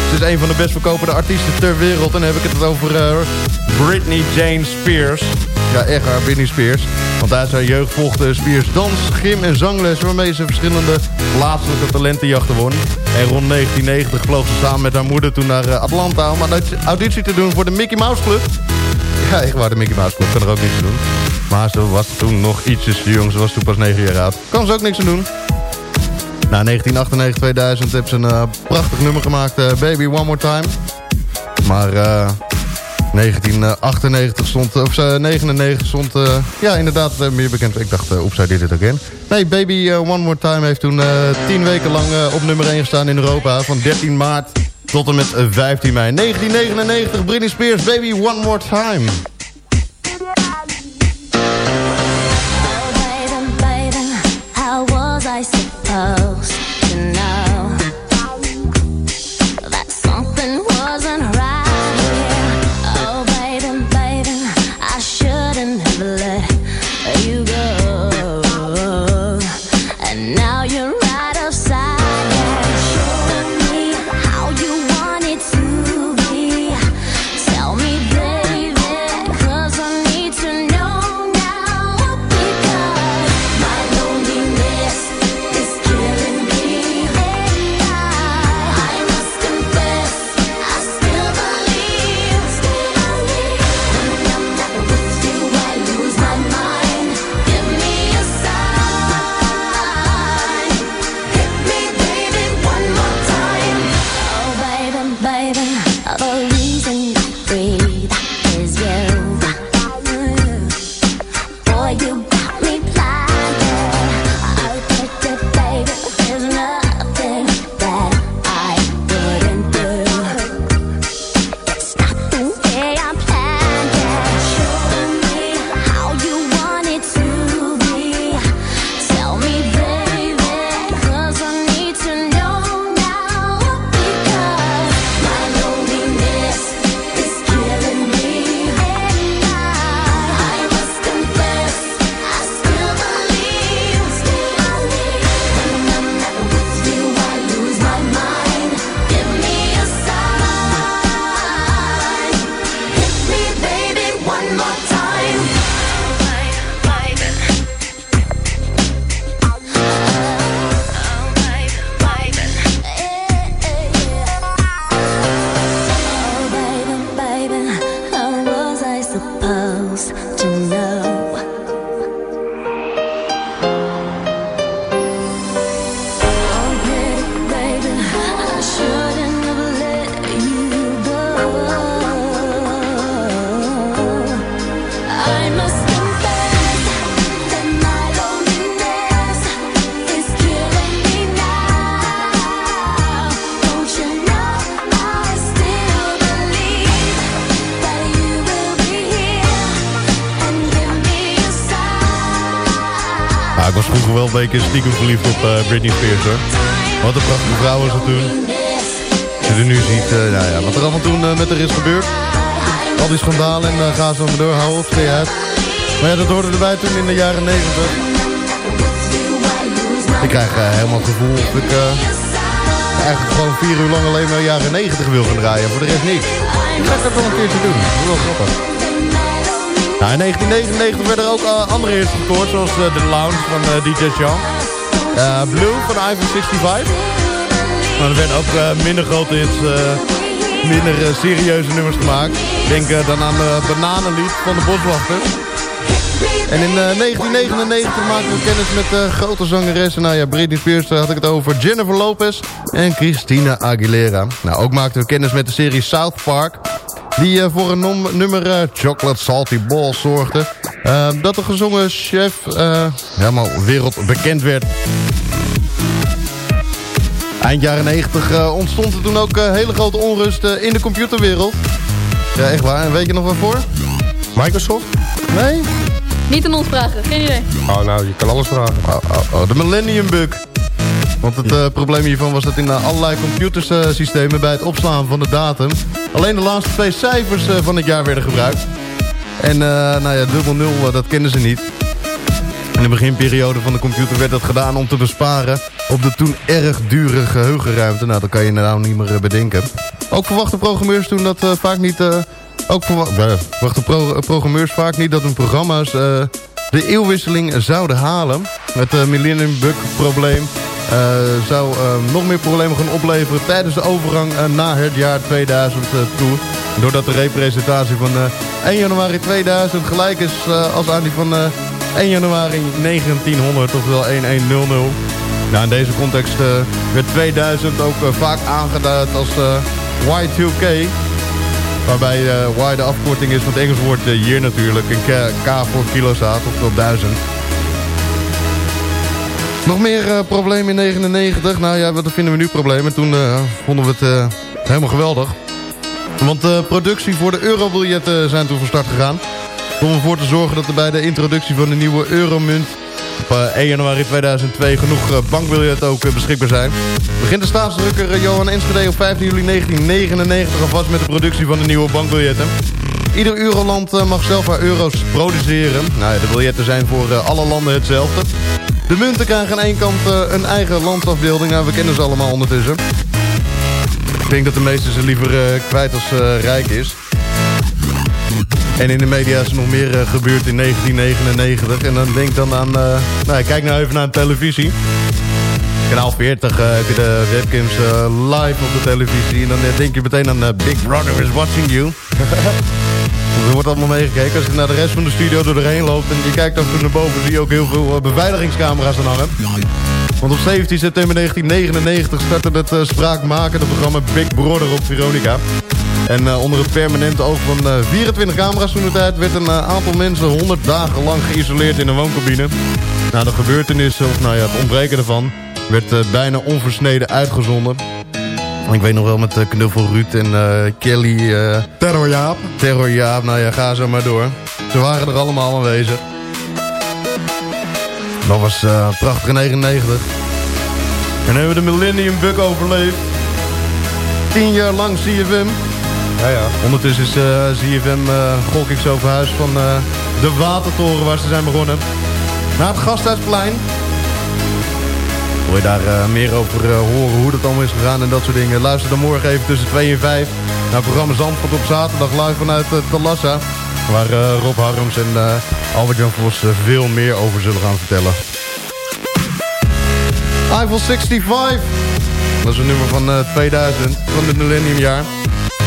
Ze is een van de best verkopende artiesten ter wereld. En dan heb ik het over eh, Britney Jane Spears. Ja, echt waar, Britney Spears. Want uit haar jeugd volgde Spears dans, gym en zangles... waarmee ze verschillende plaatselijke talentenjachten won. En rond 1990 vloog ze samen met haar moeder toen naar eh, Atlanta... om een auditie te doen voor de Mickey Mouse Club. Ja, echt waar, de Mickey Mouse Club kan er ook niks aan doen. Maar ze was toen nog ietsjes jong. Ze was toen pas 9 jaar oud. Kan ze ook niks aan doen. Na 1998-2000 heeft ze een eh, prachtig nummer gemaakt. eh, Baby One More Time. Maar eh 1998 stond... Of eh, 99 stond... ja, inderdaad meer bekend. Ik dacht, uh, oeps, I did it again. Nee, Baby One More Time heeft toen eh 10 weken lang op nummer 1 gestaan in Europa. Van 13 maart tot en met eh, 15 mei. 1999, Britney Spears, Baby One More Time. Beetje stiekem verliefd op eh, Britney Spears hoor. Wat een prachtige vrouw was ze toen. Als je er nu ziet, eh, nou ja, wat er allemaal toen eh, met haar is gebeurd. Al die schandalen en uh, ga zo maar door, hou op, stay uit. Maar ja, dat hoorde erbij toen in de jaren 90. Ik krijg helemaal het gevoel of ik eigenlijk gewoon vier uur lang alleen maar jaren 90 wil gaan draaien. Voor de rest niks. Ik ga dat wel een keertje doen. Dat is wel grappig. Nou, in 1999 werden er ook eh, andere hits gescoord, zoals eh, The Lounge van eh, DJ Sean. Eh, Blue van Ivan 65. Maar er werden ook minder grote hits, minder serieuze nummers gemaakt. Denk dan aan de Bananenlied van de Boswachters. En in eh, 1999 maakten we kennis met eh, grote zangeressen. Nou ja, Britney Spears had ik het over. Jennifer Lopez en Christina Aguilera. Nou, ook maakten we kennis met de serie South Park. Die eh, voor een nom- nummer eh, Chocolate Salty Balls zorgde. Eh, dat de gezongen chef eh, helemaal wereldbekend werd. Eind jaren 90 eh, ontstond er toen ook hele grote onrust eh, in de computerwereld. Ja, echt waar. En weet je nog waarvoor? Microsoft? Nee? Niet aan ons vragen, geen idee. Oh, nou, je kan alles vragen. Oh, oh, oh, de Millennium Bug. Want het eh, probleem hiervan was dat in eh, allerlei computersystemen bij het opslaan van de datum... alleen de laatste twee cijfers eh, van het jaar werden gebruikt. En eh, nou ja, dubbel nul, eh, dat kenden ze niet. In de beginperiode van de computer werd dat gedaan om te besparen op de toen erg dure geheugenruimte. Nou, dat kan je nou niet meer eh, bedenken. Ook verwachten programmeurs toen dat eh, vaak niet... eh, ook verwa eh, verwachten pro eh, programmeurs vaak niet dat hun programma's eh, de eeuwwisseling zouden halen. Het eh, Millennium Bug probleem eh, zou eh, nog meer problemen gaan opleveren tijdens de overgang eh, naar het jaar 2000 eh, toe. Doordat de representatie van eh, 1 januari 2000 gelijk is eh, als aan die van eh, 1 januari 1900, oftewel 1100. Nou, in deze context eh, werd 2000 ook eh, vaak aangeduid als eh, Y2K. Waarbij eh, Y de afkorting is van het Engels woord eh, year natuurlijk. En K, K voor kilo staat, oftewel 1000. Nog meer eh, problemen in 99. Nou ja, wat vinden we nu problemen? Toen eh, vonden we het eh, helemaal geweldig. Want de productie voor de eurobiljetten zijn toen van start gegaan. Om ervoor te zorgen dat er bij de introductie van de nieuwe euromunt... op eh, 1 januari 2002 genoeg bankbiljetten ook beschikbaar zijn. Begint de staatsdrukker Johan Enschede op 15 juli 1999 alvast met de productie van de nieuwe bankbiljetten. Ieder euroland mag zelf haar euro's produceren. Nou ja, de biljetten zijn voor alle landen hetzelfde. De munten krijgen aan één kant eh, een eigen landsafbeelding. Nou, we kennen ze allemaal ondertussen. Ik denk dat de meeste ze liever eh, kwijt als eh, rijk is. En in de media is er nog meer gebeurd in 1999. En dan denk dan aan... nou, kijk nou even naar de televisie. Kanaal 40 eh, heb je de webcams live op de televisie. En dan denk je meteen aan Big Brother is watching you. er wordt allemaal meegekeken. Als je naar de rest van de studio er doorheen loopt... en je kijkt ook naar boven... zie je ook heel veel eh, beveiligingscamera's aan hangen. Want op 17 september 1999 startte het uh, spraakmakende programma Big Brother op Veronica. En uh, onder het permanente oog van uh, 24 camera's toen de tijd... werd een uh, aantal mensen 100 dagen lang geïsoleerd in een wooncabine. Nou, de gebeurtenissen, of nou ja, het ontbreken ervan... werd bijna onversneden uitgezonden. Ik weet nog wel met uh, Knuffel Ruud en uh, Kelly... Terror Jaap. Terror Jaap, nou ja, ga zo maar door. Ze waren er allemaal aanwezig. Dat was uh, prachtig in 99. En hebben we de Millennium Bug overleefd. Tien jaar lang CFM. Ja, ja. Ondertussen is uh, CFM uh, Golk ik zo verhuisd van uh, de Watertoren waar ze zijn begonnen. Naar het Gasthuisplein. Wil je daar uh, meer over uh, horen hoe dat allemaal is gegaan en dat soort dingen? Luister dan morgen even tussen 2 en 5 naar programma Zandvoort op zaterdag live vanuit uh, Talassa. Waar Rob Harms en Albert-Jan Vos veel meer over zullen gaan vertellen. Eiffel 65. Dat is een nummer van uh, 2000, van het millenniumjaar.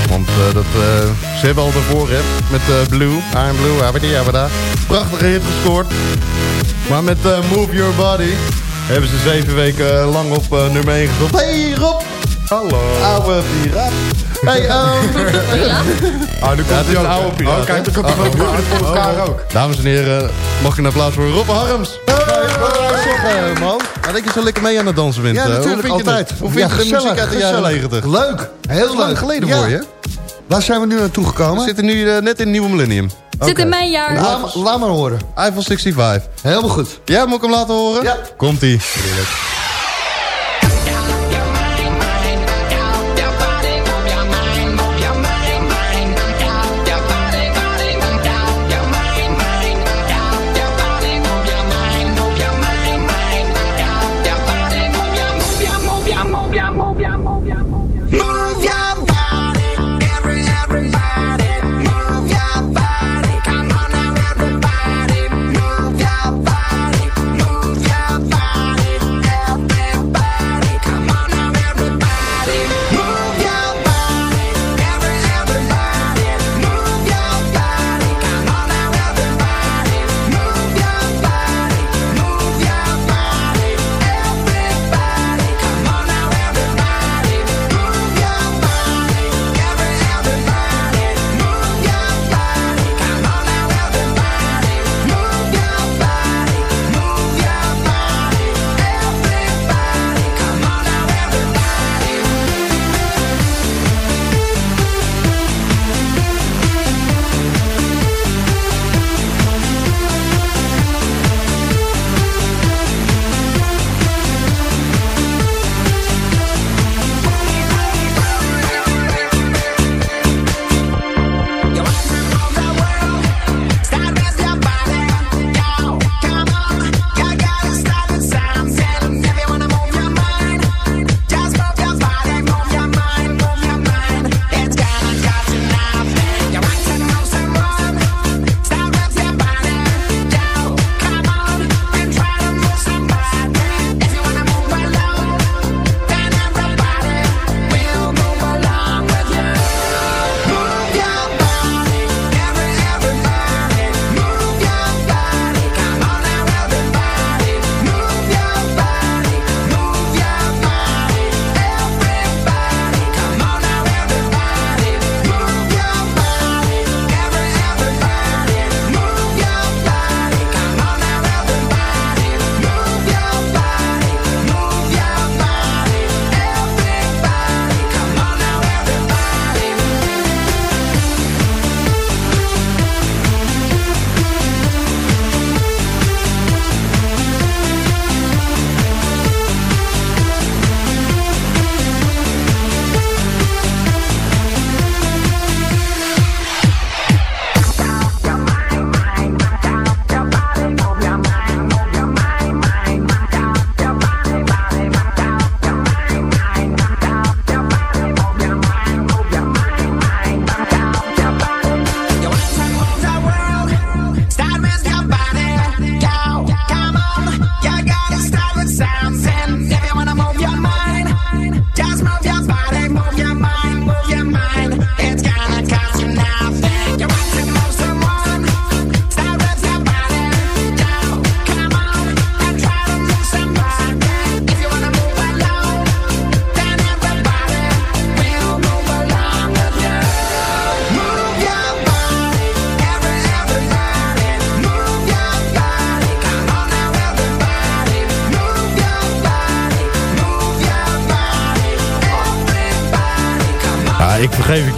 Want dat, uh, ze hebben al daarvoor hè, met Blue, I'm Blue, abadi, abada. Prachtige hit gescoord. Maar met Move Your Body hebben ze zeven weken lang op uh, nummer 1 gespeeld. Hey Rob! Hallo. Oude piraat. Hey, um... ah, nu komt ja, een oude piraat. Oh, kijk, dan komt hij oh, voor elkaar ook. Dames en heren, mag ik een applaus voor Rob Harms. Hey, man. Ja, dat je zo lekker mee aan het dansen bent. Ja, natuurlijk, hoe altijd. Hoe vind je de muziek uit de jaren 90? Leuk, heel leuk. lang geleden ja. voor je. Waar zijn we nu naartoe gekomen? We zitten nu uh, net in het nieuwe millennium. Zit in mijn jaar. Laat, laat maar horen. Eiffel 65. Helemaal goed. Ja, moet ik hem laten horen? Ja. Komt-ie.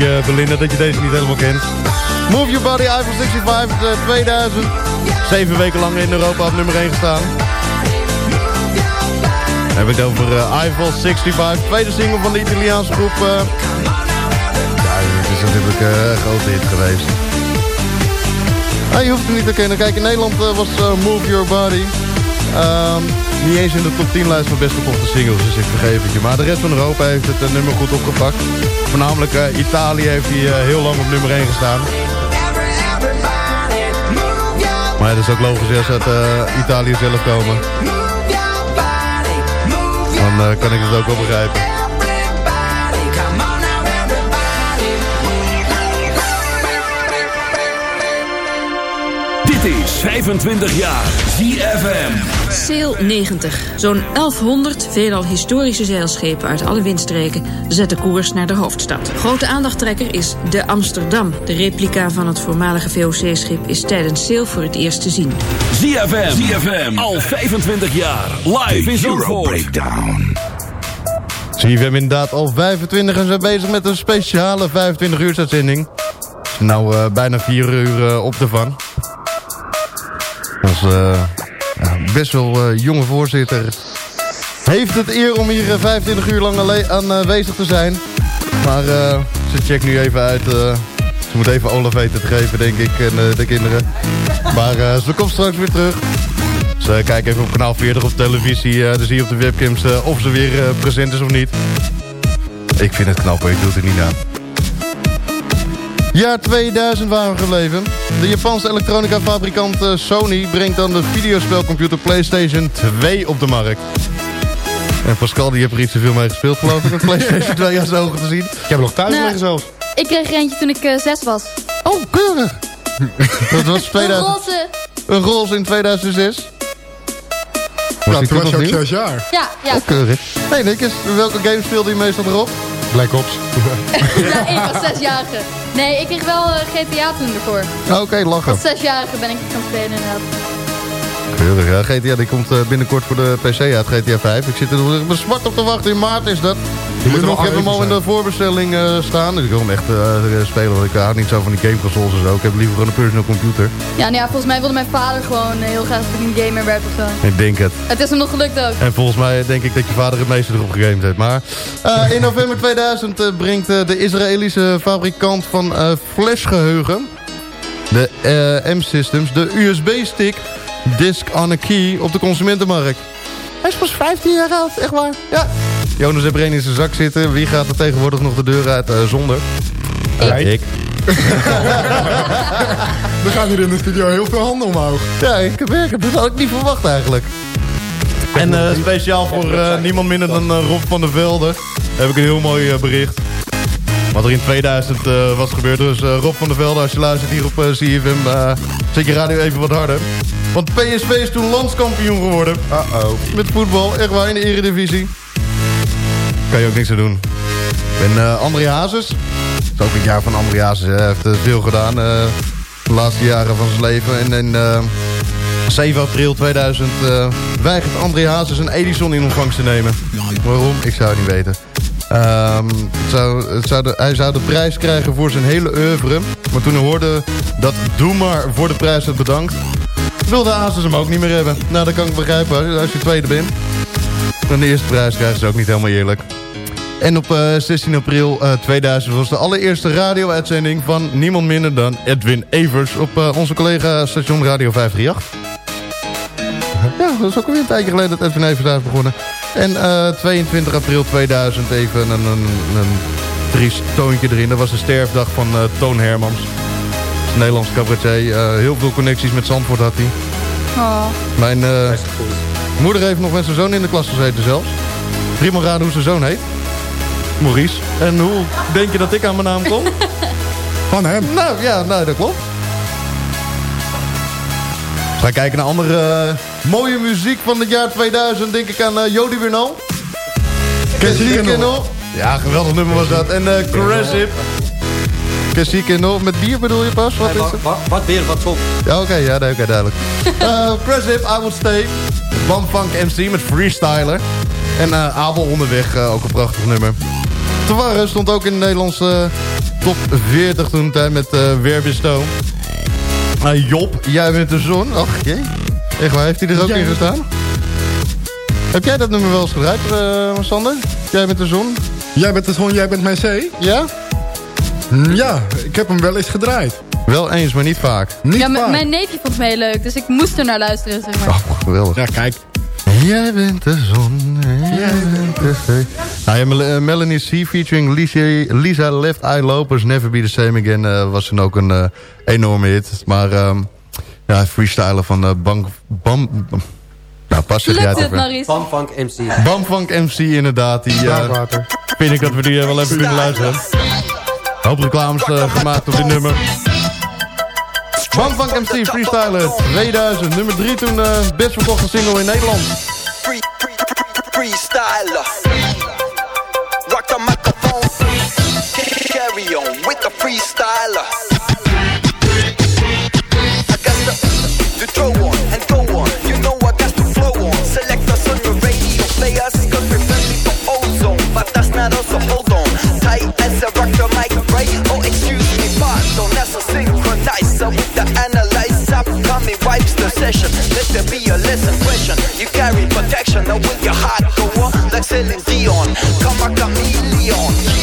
Je, Belinda, dat je deze niet helemaal kent. Move Your Body, Eiffel 65, eh, 2000. Zeven weken lang in Europa op nummer 1 gestaan. Dan heb ik het over eh, Eiffel 65, tweede single van de Italiaanse groep. eh. Ja, het is natuurlijk eh, een grote hit geweest. Je hoeft het niet te kennen. Kijk, in Nederland eh, was eh, Move Your Body. ehm, niet eens in de top 10 lijst van best verkochte singles, dus ik vergeef het je. Maar de rest van Europa heeft het eh, nummer goed opgepakt. Voornamelijk eh, Italië heeft hij eh, heel lang op nummer 1 gestaan. Maar ja, dat is ook logisch als uit Italië zelf komen. Dan kan ik het ook wel begrijpen. 25 jaar ZFM. Sail 90. Zo'n 1100 veelal historische zeilschepen uit alle windstreken zetten koers naar de hoofdstad. Grote aandachttrekker is de Amsterdam. De replica van het voormalige VOC-schip is tijdens Sail voor het eerst te zien. ZFM. ZFM. Al 25 jaar. Live in Zandvoort. CFM inderdaad al 25 en zijn bezig met een speciale 25 uur uitzending. Nou, eh, bijna vier uur eh, op de van. Onze eh, best wel eh, jonge voorzitter heeft het eer om hier eh, 25 uur lang aanwezig te zijn. Maar eh, ze checkt nu even uit. eh, ze moet even Olaf eten te geven, denk ik, en eh, de kinderen. Maar eh, ze komt straks weer terug. Dus eh, kijk even op kanaal 40 op televisie. eh, dan zie je op de webcams eh, of ze weer eh, present is of niet. Ik vind het knap, ik doe het er niet aan. Jaar 2000 waren we gebleven. De Japanse elektronica fabrikant eh, Sony brengt dan de videospelcomputer PlayStation 2 op de markt. En Pascal die heeft er iets te veel mee gespeeld geloof ik. Een PlayStation 2 aan zijn ogen te zien. Ik heb hem nog thuis Nou, liggen zelfs. Ik kreeg er eentje toen ik eh, zes was. Oh, keurig. Dat was Een 2000. roze. Een roze in 2006. Ja, die toen was je ook jaar. Ja, ja. Oh, keurig. Nee, Nick, is, welke game speelde je meestal erop? Black Ops. ja, ik was zesjarige. Nee, ik kreeg wel eh, GTA toen ervoor. Oké, lachen. Als zesjarige ben ik gaan spelen inderdaad. Keurig, ja. GTA die komt eh, binnenkort voor de PC uit, GTA 5. Ik zit er nog zwart op te wachten. In maart is dat. er nog, ik heb hem al in de voorbestelling eh, staan. Dus ik wil hem echt eh, spelen. Want ik hou niet zo van die gameconsoles en zo. Ik heb liever gewoon een personal computer. Ja, nou ja, volgens mij wilde mijn vader gewoon heel graag dat ik een gamer werd of zo. Ik denk het. Het is hem nog gelukt ook. En volgens mij denk ik dat je vader het meeste erop gegamed heeft. Maar eh, in november 2000 eh, brengt de Israëlische fabrikant van eh, flashgeheugen... de eh, M-Systems, de USB-stick Disk on a Key op de consumentenmarkt. Hij is pas 15 jaar oud, echt waar. Ja. Jonas heeft er één in zijn zak zitten. Wie gaat er tegenwoordig nog de deur uit eh, zonder? Eh, ik. Er gaan hier in de studio heel veel handen omhoog. Ja, ik heb werk. Dat had ik niet verwacht eigenlijk. En eh, speciaal voor eh, niemand minder dan Rob van der Velde heb ik een heel mooi bericht. Wat er in 2000 eh, was gebeurd. Dus eh, Rob van der Velde, als je luistert hier op CFM, zet je radio even wat harder. Want PSV is toen landskampioen geworden. Uh-oh. Met voetbal, echt waar, in de eredivisie. Kan je ook niks aan doen. En eh André Hazes. Het is ook het jaar van André Hazes. Hij heeft eh, veel gedaan. eh, de laatste jaren van zijn leven. En in eh, 7 april 2000 eh, weigert André Hazes een Edison in ontvangst te nemen. Waarom? Ik zou het niet weten. Ehm, het zou, het zou de, hij zou de prijs krijgen voor zijn hele oeuvre. Maar toen hij hoorde dat Doe maar voor de prijs werd bedankt... wilde Hazes hem ook niet meer hebben. Nou, dat kan ik begrijpen als je tweede bent. En de eerste prijs krijgen ze ook niet helemaal eerlijk. En op eh, 16 april eh, 2000 was de allereerste radio-uitzending van niemand minder dan Edwin Evers op eh, onze collega station Radio 538. Ja, dat is ook alweer een tijdje geleden dat Edwin Evers daar is begonnen. En eh, 22 april 2000 even een, een, een triest toontje erin. Dat was de sterfdag van eh, Toon Hermans. Nederlands cabaretier. Eh, heel veel connecties met Zandvoort had hij. Oh. Mijn eh, moeder heeft nog met zijn zoon in de klas gezeten zelfs. Driemaal raden hoe zijn zoon heet. Maurice. En hoe denk je dat ik aan mijn naam kom? Van hem? Nou, ja, nou, dat klopt. We gaan kijken naar andere eh, mooie muziek van het jaar 2000. Denk ik aan uh, Jody Bernal. Cassie Kendall. Ja, geweldig nummer was dat. En uh, Cressip. Cassie Kendall. Met bier bedoel je pas? Wat, Nee, is het? wat, wat weer, wat op. Ja, oké, ja, nee, oké, duidelijk. uh, Cressip, I Will Stay. Bam Funk MC met Freestyler. En uh, Abel onderweg, uh, ook een prachtig nummer. Te stond ook in de Nederlandse top 40 toen tijd met uh, Werbisto. Uh, Job, jij bent de zon. Ach, jee. Echt waar, heeft hij er ook Jij- in gestaan? Heb jij dat nummer wel eens gedraaid, uh, Sander? Jij bent de zon? Jij bent de zon, jij bent mijn zee? Ja? Ja, ik heb hem wel eens gedraaid. Wel eens, maar niet vaak. Niet ja, vaak. mijn neefje vond het heel leuk, dus ik moest er naar luisteren, zeg maar. Oh, geweldig. Ja, kijk. Jij bent de zon, jij bent de zee. Nou ja, eh, Melanie C featuring Lisa, Lisa Left Eye Lopez, Never Be The Same Again, eh, was toen ook een eh, enorme hit. Maar ehm, ja, freestylen van eh, Bang... Bam, bam- nou, pas zeg jij het? Bamfunk MC. Bamfunk MC inderdaad, die eh, Water. vind ik dat we die wel even kunnen luisteren. Hoop reclames eh, gemaakt op dit nummer. Bamfunk MC Freestyler 2000, nummer 3 toen eh, best verkochte single in Nederland. Free, free, free, freestyler. Rock the microphone. Carry on with the freestyler. I got the, throw on and go on. You know I got to flow on. Select us on your radio players. Cause we're friendly for ozone. But that's not us, the mic, vibes the session. Let there be a lesson question. You carry protection, now will your heart go on like Celine Dion? Come a chameleon.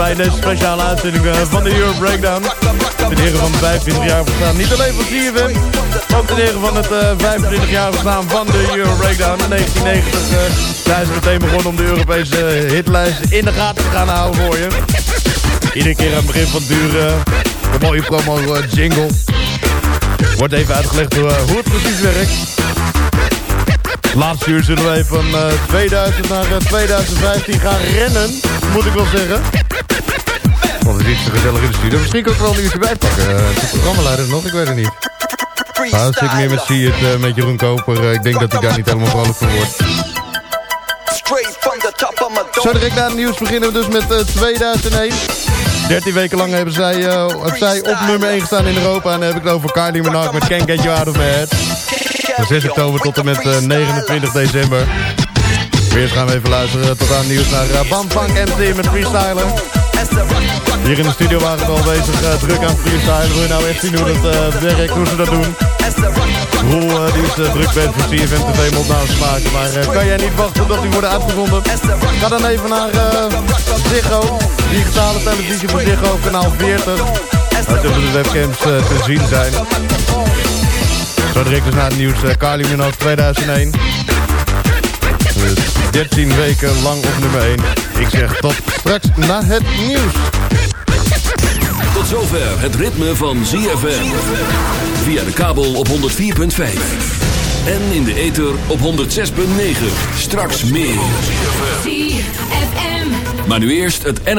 Bij deze speciale uitzending eh, van de Euro Breakdown. De heren van de 25 jaar bestaan. Niet alleen van CFM, ook de heren van het eh, 25 jaar bestaan van de Euro Breakdown. In 1990 eh, zijn ze meteen begonnen om de Europese hitlijst in de gaten te gaan houden voor je. Iedere keer aan het begin van het uur eh, een mooie promo eh, jingle. Wordt even uitgelegd eh, hoe het precies werkt. Laatste uur zullen we even van eh, 2000 naar eh, 2015 gaan rennen, moet ik wel zeggen. Want het is iets te gezellig in de studio. Misschien kan ik er wel een uurtje bij pakken. Uh, de programmaleider nog, ik weet het niet. Nou, als ik meer met zie het eh, met Jeroen Koper. eh, ik denk dat hij daar niet helemaal vrolijk van wordt. Zo direct na het nieuws beginnen we dus met eh, 2001. 13 weken lang hebben zij, eh, hebben zij op nummer 1 gestaan in Europa. En dan heb ik het over Kylie Minogue met Can't Get You Out of My Head. Van 6 oktober tot en met eh, 29 december. Eerst gaan we even luisteren tot aan nieuws naar uh, Bam Funk MC met Freestyler. Hier in de studio waren we al bezig druk aan freestylen. Wil je nou echt zien hoe dat werkt, hoe ze dat doen? Roel die is druk bent voor CFM TV opnames maken. Maar kan jij niet wachten tot die worden uitgezonden? Ga dan even naar Ziggo. Digitale televisie voor Ziggo, kanaal 40. Daar de webcams te zien zijn. Zo direct dus na het nieuws uh, Kylie Minogue 2001. Dus 13 weken lang op nummer 1. Ik zeg tot straks na het nieuws. Tot zover het ritme van ZFM. Via de kabel op 104.5. En in de ether op 106.9. Straks meer. Maar nu eerst het NOS.